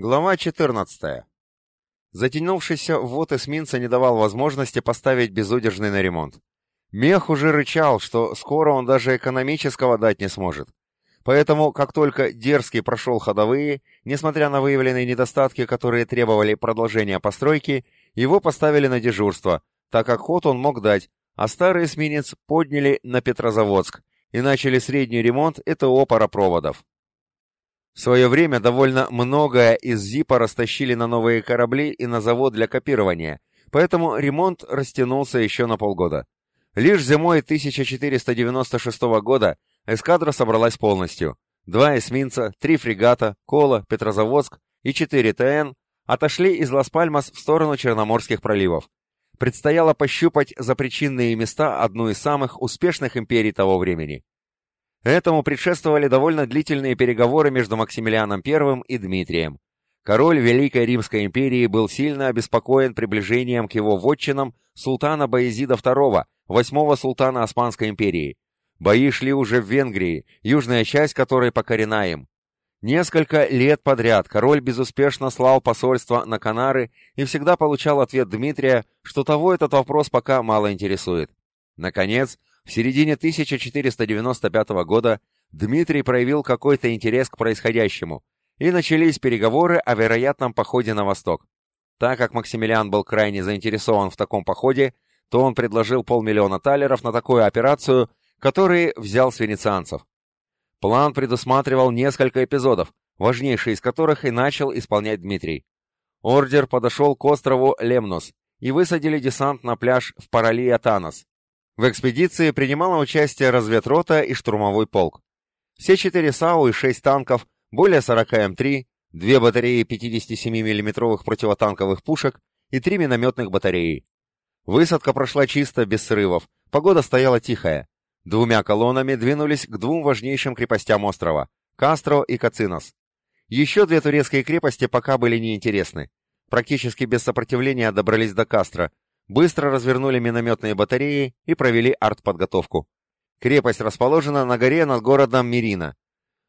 Глава 14. Затянувшийся ввод эсминца не давал возможности поставить безудержный на ремонт. Мех уже рычал, что скоро он даже экономического дать не сможет. Поэтому, как только Дерзкий прошел ходовые, несмотря на выявленные недостатки, которые требовали продолжения постройки, его поставили на дежурство, так как ход он мог дать, а старый эсминец подняли на Петрозаводск и начали средний ремонт ЭТО паропроводов. В свое время довольно многое из ЗИПа растащили на новые корабли и на завод для копирования, поэтому ремонт растянулся еще на полгода. Лишь зимой 1496 года эскадра собралась полностью. Два эсминца, три фрегата, Кола, Петрозаводск и четыре ТН отошли из Лас-Пальмас в сторону Черноморских проливов. Предстояло пощупать запричинные места одну из самых успешных империй того времени. Этому предшествовали довольно длительные переговоры между Максимилианом I и Дмитрием. Король Великой Римской империи был сильно обеспокоен приближением к его вотчинам султана Баезида II, восьмого султана Османской империи. Бои шли уже в Венгрии, южная часть которой покорена им. Несколько лет подряд король безуспешно слал посольство на Канары и всегда получал ответ Дмитрия, что того этот вопрос пока мало интересует. Наконец, в середине 1495 года Дмитрий проявил какой-то интерес к происходящему, и начались переговоры о вероятном походе на восток. Так как Максимилиан был крайне заинтересован в таком походе, то он предложил полмиллиона талеров на такую операцию, которые взял с венецианцев. План предусматривал несколько эпизодов, важнейший из которых и начал исполнять Дмитрий. Ордер подошел к острову Лемнос и высадили десант на пляж в Паралия-Танос, в экспедиции принимала участие разведрота и штурмовой полк. Все четыре САУ и шесть танков, более 40 М3, две батареи 57 миллиметровых противотанковых пушек и три минометных батареи. Высадка прошла чисто, без срывов, погода стояла тихая. Двумя колоннами двинулись к двум важнейшим крепостям острова – Кастро и Кацинос. Еще две турецкие крепости пока были неинтересны. Практически без сопротивления добрались до Кастро, быстро развернули минометные батареи и провели артподготовку. Крепость расположена на горе над городом Мирина.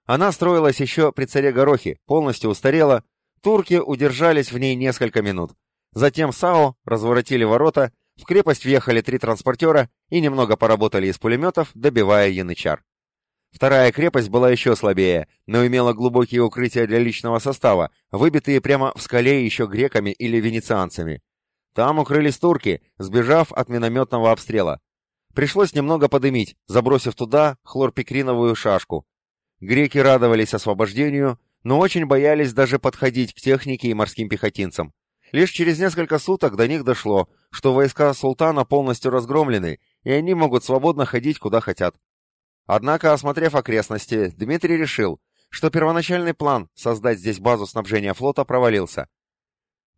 Она строилась еще при царе Горохе, полностью устарела, турки удержались в ней несколько минут. Затем САО разворотили ворота, в крепость въехали три транспортера и немного поработали из пулеметов, добивая янычар. Вторая крепость была еще слабее, но имела глубокие укрытия для личного состава, выбитые прямо в скале еще греками или венецианцами. Там укрылись турки, сбежав от минометного обстрела. Пришлось немного подымить, забросив туда хлорпикриновую шашку. Греки радовались освобождению, но очень боялись даже подходить к технике и морским пехотинцам. Лишь через несколько суток до них дошло, что войска султана полностью разгромлены, и они могут свободно ходить куда хотят. Однако, осмотрев окрестности, Дмитрий решил, что первоначальный план создать здесь базу снабжения флота провалился.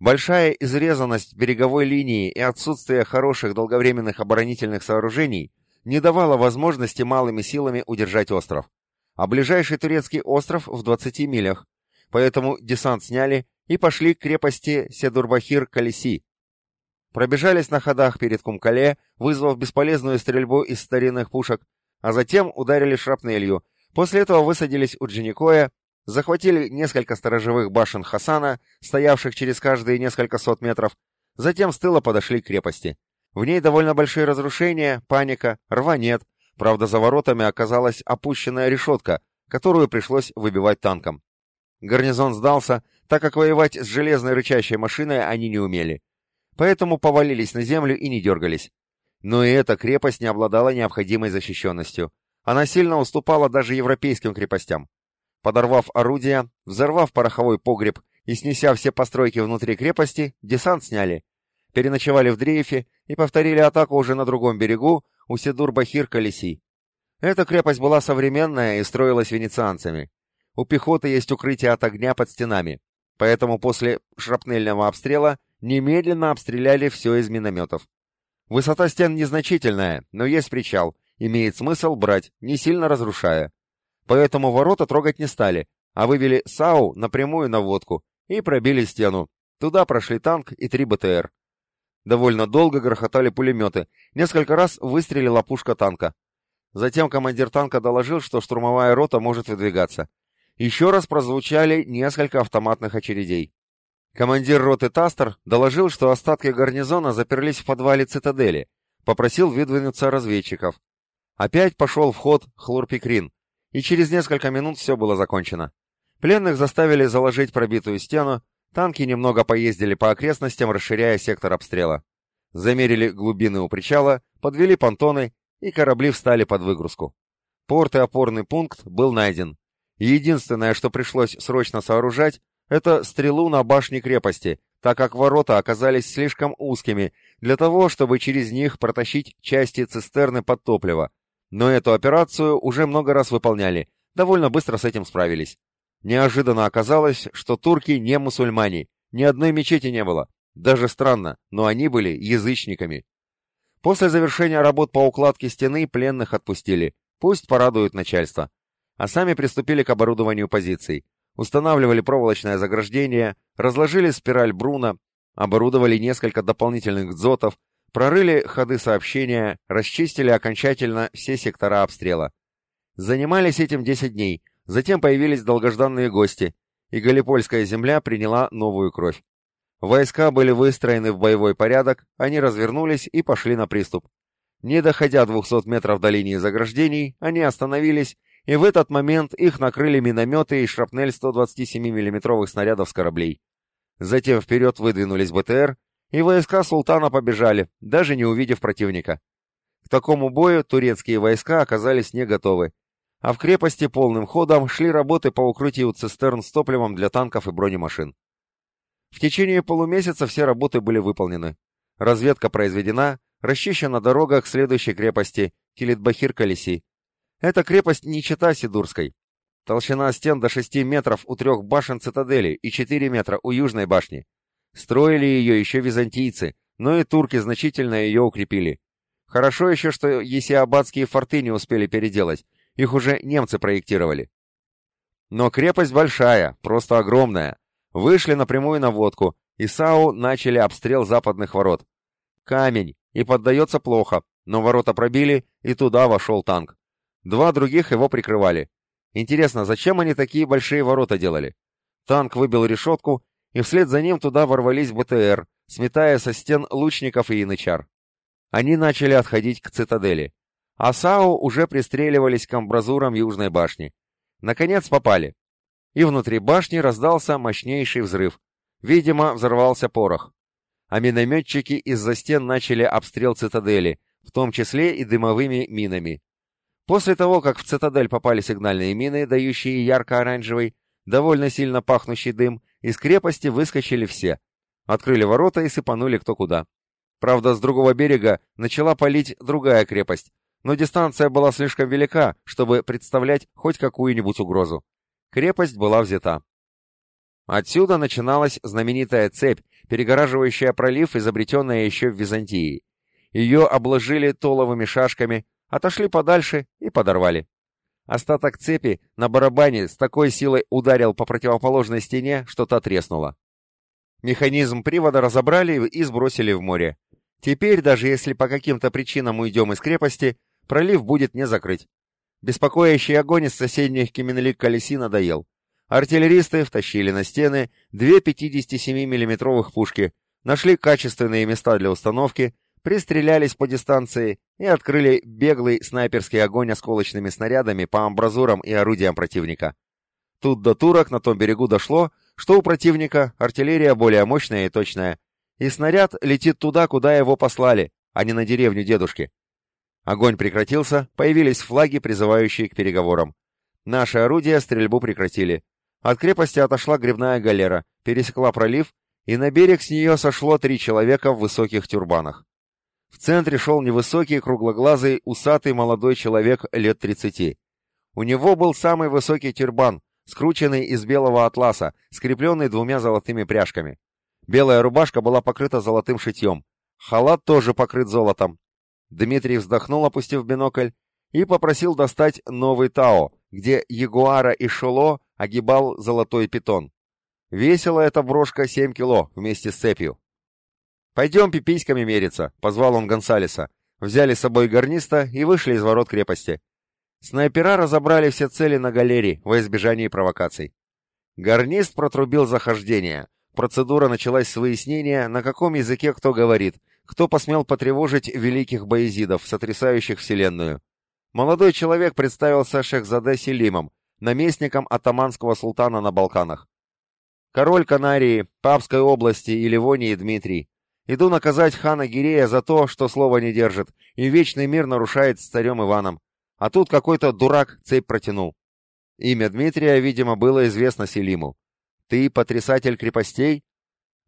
Большая изрезанность береговой линии и отсутствие хороших долговременных оборонительных сооружений не давало возможности малыми силами удержать остров. А ближайший турецкий остров в 20 милях, поэтому десант сняли и пошли к крепости Седурбахир-Калиси. Пробежались на ходах перед Кумкале, вызвав бесполезную стрельбу из старинных пушек, а затем ударили шрапнелью. После этого высадились у Джиникоя захватили несколько сторожевых башен Хасана, стоявших через каждые несколько сот метров, затем с тыла подошли к крепости. В ней довольно большие разрушения, паника, рва нет, правда за воротами оказалась опущенная решетка, которую пришлось выбивать танком. Гарнизон сдался, так как воевать с железной рычащей машиной они не умели. Поэтому повалились на землю и не дергались. Но и эта крепость не обладала необходимой защищенностью. Она сильно уступала даже европейским крепостям. Подорвав орудия, взорвав пороховой погреб и снеся все постройки внутри крепости, десант сняли. Переночевали в дрейфе и повторили атаку уже на другом берегу у Сидур-Бахир-Калиси. Эта крепость была современная и строилась венецианцами. У пехоты есть укрытие от огня под стенами, поэтому после шрапнельного обстрела немедленно обстреляли все из минометов. Высота стен незначительная, но есть причал, имеет смысл брать, не сильно разрушая. Поэтому ворота трогать не стали, а вывели САУ напрямую на водку и пробили стену. Туда прошли танк и три БТР. Довольно долго грохотали пулеметы, несколько раз выстрелила пушка танка. Затем командир танка доложил, что штурмовая рота может выдвигаться. Еще раз прозвучали несколько автоматных очередей. Командир роты Тастер доложил, что остатки гарнизона заперлись в подвале цитадели, попросил выдвинуться разведчиков. Опять пошел в ход хлорпикрин, и через несколько минут все было закончено. Пленных заставили заложить пробитую стену, танки немного поездили по окрестностям, расширяя сектор обстрела. Замерили глубины у причала, подвели понтоны, и корабли встали под выгрузку. Порт и опорный пункт был найден. Единственное, что пришлось срочно сооружать, это стрелу на башне крепости, так как ворота оказались слишком узкими для того, чтобы через них протащить части цистерны под топливо, но эту операцию уже много раз выполняли, довольно быстро с этим справились. Неожиданно оказалось, что турки не мусульмане, ни одной мечети не было. Даже странно, но они были язычниками. После завершения работ по укладке стены пленных отпустили, пусть порадуют начальство. А сами приступили к оборудованию позиций. Устанавливали проволочное заграждение, разложили спираль Бруна, оборудовали несколько дополнительных дзотов, Прорыли ходы сообщения, расчистили окончательно все сектора обстрела. Занимались этим 10 дней, затем появились долгожданные гости, и Галипольская земля приняла новую кровь. Войска были выстроены в боевой порядок, они развернулись и пошли на приступ. Не доходя 200 метров до линии заграждений, они остановились, и в этот момент их накрыли минометы и шрапнель 127 миллиметровых снарядов с кораблей. Затем вперед выдвинулись БТР, и войска султана побежали, даже не увидев противника. К такому бою турецкие войска оказались не готовы, а в крепости полным ходом шли работы по укрытию цистерн с топливом для танков и бронемашин. В течение полумесяца все работы были выполнены. Разведка произведена, расчищена дорога к следующей крепости Килитбахир-Калиси. Эта крепость не чита Сидурской. Толщина стен до 6 метров у трех башен цитадели и 4 метра у южной башни. Строили ее еще византийцы, но и турки значительно ее укрепили. Хорошо еще, что есиабадские форты не успели переделать, их уже немцы проектировали. Но крепость большая, просто огромная. Вышли напрямую на водку, и САУ начали обстрел западных ворот. Камень, и поддается плохо, но ворота пробили, и туда вошел танк. Два других его прикрывали. Интересно, зачем они такие большие ворота делали? Танк выбил решетку и вслед за ним туда ворвались БТР, сметая со стен лучников и янычар. Они начали отходить к цитадели. А САУ уже пристреливались к амбразурам южной башни. Наконец попали. И внутри башни раздался мощнейший взрыв. Видимо, взорвался порох. А минометчики из-за стен начали обстрел цитадели, в том числе и дымовыми минами. После того, как в цитадель попали сигнальные мины, дающие ярко-оранжевый, довольно сильно пахнущий дым, из крепости выскочили все. Открыли ворота и сыпанули кто куда. Правда, с другого берега начала палить другая крепость, но дистанция была слишком велика, чтобы представлять хоть какую-нибудь угрозу. Крепость была взята. Отсюда начиналась знаменитая цепь, перегораживающая пролив, изобретенная еще в Византии. Ее обложили толовыми шашками, отошли подальше и подорвали. Остаток цепи на барабане с такой силой ударил по противоположной стене, что та треснула. Механизм привода разобрали и сбросили в море. Теперь, даже если по каким-то причинам уйдем из крепости, пролив будет не закрыть. Беспокоящий огонь из соседних Кеменлик колеси надоел. Артиллеристы втащили на стены две 57 миллиметровых пушки, нашли качественные места для установки, пристрелялись по дистанции и открыли беглый снайперский огонь осколочными снарядами по амбразурам и орудиям противника. Тут до турок на том берегу дошло, что у противника артиллерия более мощная и точная, и снаряд летит туда, куда его послали, а не на деревню дедушки. Огонь прекратился, появились флаги, призывающие к переговорам. Наши орудия стрельбу прекратили. От крепости отошла грибная галера, пересекла пролив, и на берег с нее сошло три человека в высоких тюрбанах. В центре шел невысокий, круглоглазый, усатый молодой человек лет тридцати. У него был самый высокий тюрбан, скрученный из белого атласа, скрепленный двумя золотыми пряжками. Белая рубашка была покрыта золотым шитьем. Халат тоже покрыт золотом. Дмитрий вздохнул, опустив бинокль, и попросил достать новый Тао, где Ягуара и Шоло огибал золотой питон. Весила эта брошка 7 кило вместе с цепью. «Пойдем пиписьками мериться», — позвал он Гонсалеса. Взяли с собой гарниста и вышли из ворот крепости. Снайпера разобрали все цели на галерее во избежание провокаций. Гарнист протрубил захождение. Процедура началась с выяснения, на каком языке кто говорит, кто посмел потревожить великих боязидов, сотрясающих вселенную. Молодой человек представился Шехзаде Селимом, наместником атаманского султана на Балканах. Король Канарии, Папской области и Ливонии Дмитрий. Иду наказать хана Гирея за то, что слова не держит, и вечный мир нарушает с царем Иваном. А тут какой-то дурак цепь протянул. Имя Дмитрия, видимо, было известно Селиму. «Ты потрясатель крепостей?»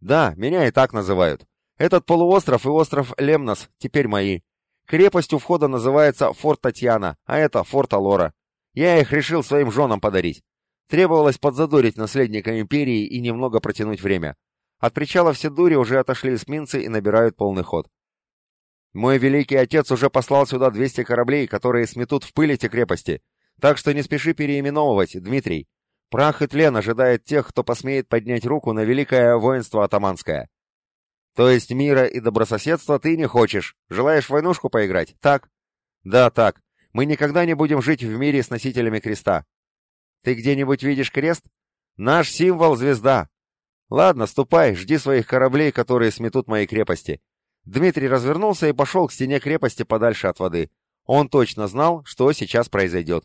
«Да, меня и так называют. Этот полуостров и остров Лемнос теперь мои. Крепость у входа называется Форт Татьяна, а это Форт Алора. Я их решил своим женам подарить. Требовалось подзадорить наследника империи и немного протянуть время. От причала все дури уже отошли эсминцы и набирают полный ход. Мой великий отец уже послал сюда 200 кораблей, которые сметут в пыль эти крепости. Так что не спеши переименовывать, Дмитрий. Прах и тлен ожидает тех, кто посмеет поднять руку на великое воинство атаманское. То есть мира и добрососедства ты не хочешь? Желаешь войнушку поиграть? Так? Да, так. Мы никогда не будем жить в мире с носителями креста. Ты где-нибудь видишь крест? Наш символ — звезда. Ладно, ступай, жди своих кораблей, которые сметут мои крепости. Дмитрий развернулся и пошел к стене крепости подальше от воды. Он точно знал, что сейчас произойдет.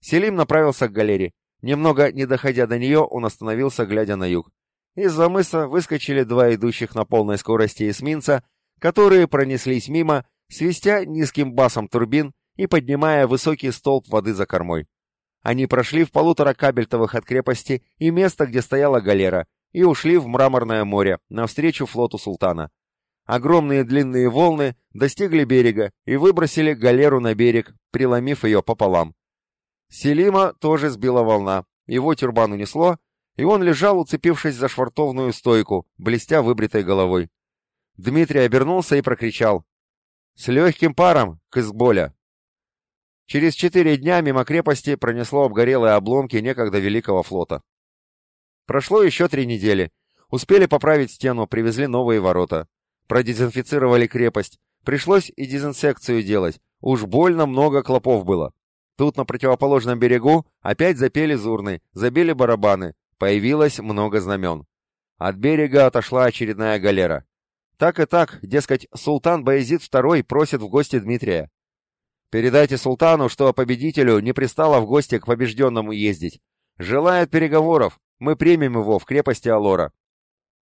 Селим направился к галере. Немного не доходя до нее, он остановился, глядя на юг. Из-за мыса выскочили два идущих на полной скорости эсминца, которые пронеслись мимо, свистя низким басом турбин и поднимая высокий столб воды за кормой. Они прошли в полутора кабельтовых от крепости и место, где стояла галера, и ушли в мраморное море, навстречу флоту султана. Огромные длинные волны достигли берега и выбросили галеру на берег, преломив ее пополам. Селима тоже сбила волна, его тюрбан унесло, и он лежал, уцепившись за швартовную стойку, блестя выбритой головой. Дмитрий обернулся и прокричал. «С легким паром, к Изболя!» Через четыре дня мимо крепости пронесло обгорелые обломки некогда великого флота. Прошло еще три недели. Успели поправить стену, привезли новые ворота. Продезинфицировали крепость. Пришлось и дезинсекцию делать. Уж больно много клопов было. Тут на противоположном берегу опять запели зурны, забили барабаны, Появилось много знамен. От берега отошла очередная галера. Так и так, дескать, султан Баязид II просит в гости Дмитрия. Передайте султану, что победителю не пристало в гости к побежденному ездить. Желает переговоров, мы примем его в крепости Алора.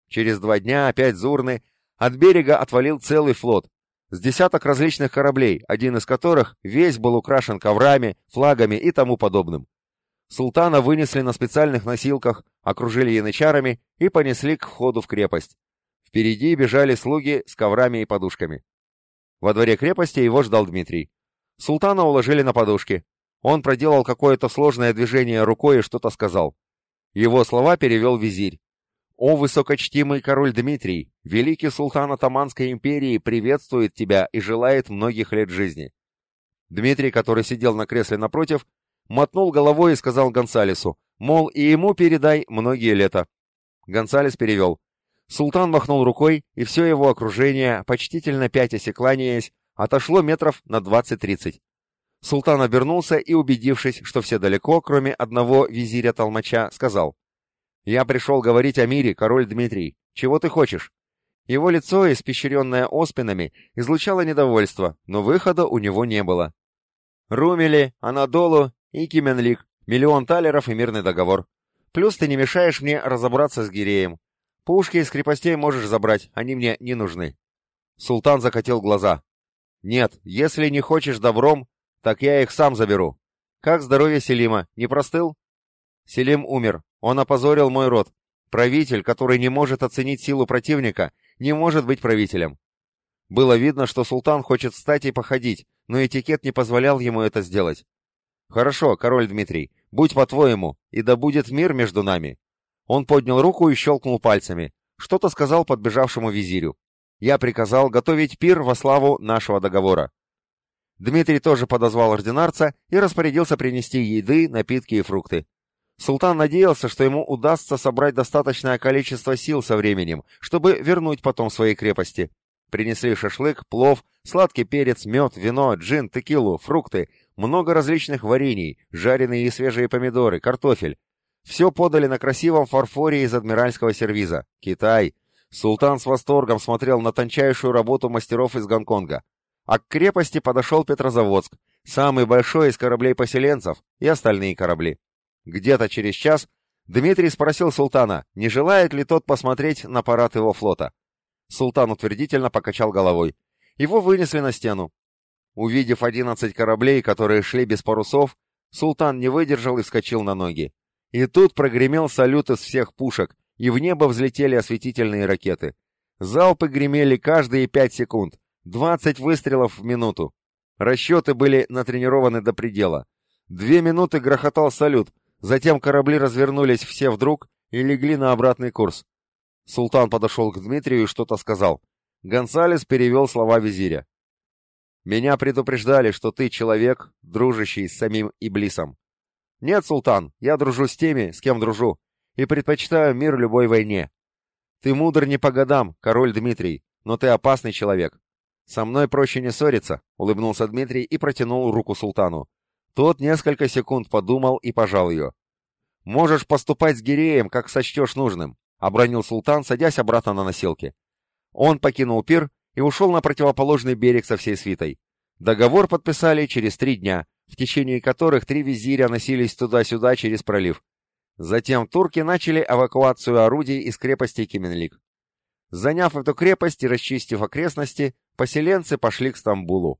Через два дня опять Зурны, от берега отвалил целый флот, с десяток различных кораблей, один из которых весь был украшен коврами, флагами и тому подобным. Султана вынесли на специальных носилках, окружили янычарами и понесли к входу в крепость. Впереди бежали слуги с коврами и подушками. Во дворе крепости его ждал Дмитрий. Султана уложили на подушки. Он проделал какое-то сложное движение рукой и что-то сказал. Его слова перевел визирь. «О, высокочтимый король Дмитрий, великий султан Атаманской империи приветствует тебя и желает многих лет жизни». Дмитрий, который сидел на кресле напротив, мотнул головой и сказал Гонсалесу, мол, и ему передай многие лета. Гонсалес перевел. Султан махнул рукой, и все его окружение, почтительно пятясь и отошло метров на двадцать-тридцать. Султан обернулся и, убедившись, что все далеко, кроме одного визиря-толмача, сказал, «Я пришел говорить о мире, король Дмитрий. Чего ты хочешь?» Его лицо, испещренное оспинами, излучало недовольство, но выхода у него не было. «Румели, Анадолу и Кименлик, миллион талеров и мирный договор. Плюс ты не мешаешь мне разобраться с Гиреем. Пушки из крепостей можешь забрать, они мне не нужны. Султан закатил глаза. Нет, если не хочешь добром, так я их сам заберу. Как здоровье Селима, не простыл? Селим умер, он опозорил мой род. Правитель, который не может оценить силу противника, не может быть правителем. Было видно, что султан хочет встать и походить, но этикет не позволял ему это сделать. «Хорошо, король Дмитрий, будь по-твоему, и да будет мир между нами». Он поднял руку и щелкнул пальцами. Что-то сказал подбежавшему визирю. Я приказал готовить пир во славу нашего договора. Дмитрий тоже подозвал ординарца и распорядился принести еды, напитки и фрукты. Султан надеялся, что ему удастся собрать достаточное количество сил со временем, чтобы вернуть потом свои крепости. Принесли шашлык, плов, сладкий перец, мед, вино, джин, текилу, фрукты, много различных варений, жареные и свежие помидоры, картофель. Все подали на красивом фарфоре из адмиральского сервиза. Китай. Султан с восторгом смотрел на тончайшую работу мастеров из Гонконга. А к крепости подошел Петрозаводск, самый большой из кораблей-поселенцев, и остальные корабли. Где-то через час Дмитрий спросил султана, не желает ли тот посмотреть на парад его флота. Султан утвердительно покачал головой. Его вынесли на стену. Увидев одиннадцать кораблей, которые шли без парусов, султан не выдержал и вскочил на ноги. И тут прогремел салют из всех пушек, и в небо взлетели осветительные ракеты. Залпы гремели каждые пять секунд, двадцать выстрелов в минуту. Расчеты были натренированы до предела. Две минуты грохотал салют, затем корабли развернулись все вдруг и легли на обратный курс. Султан подошел к Дмитрию и что-то сказал. Гонсалес перевел слова визиря. «Меня предупреждали, что ты человек, дружащий с самим Иблисом. Нет, султан, я дружу с теми, с кем дружу, и предпочитаю мир любой войне. Ты мудр не по годам, король Дмитрий, но ты опасный человек. Со мной проще не ссориться, улыбнулся Дмитрий и протянул руку султану. Тот несколько секунд подумал и пожал ее. Можешь поступать с Гиреем, как сочтешь нужным, обронил султан, садясь обратно на носилки. Он покинул пир и ушел на противоположный берег со всей свитой. Договор подписали через три дня, в течение которых три визиря носились туда-сюда через пролив. Затем турки начали эвакуацию орудий из крепости Кименлик. Заняв эту крепость и расчистив окрестности, поселенцы пошли к Стамбулу.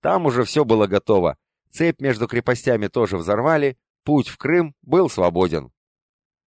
Там уже все было готово. Цепь между крепостями тоже взорвали, путь в Крым был свободен.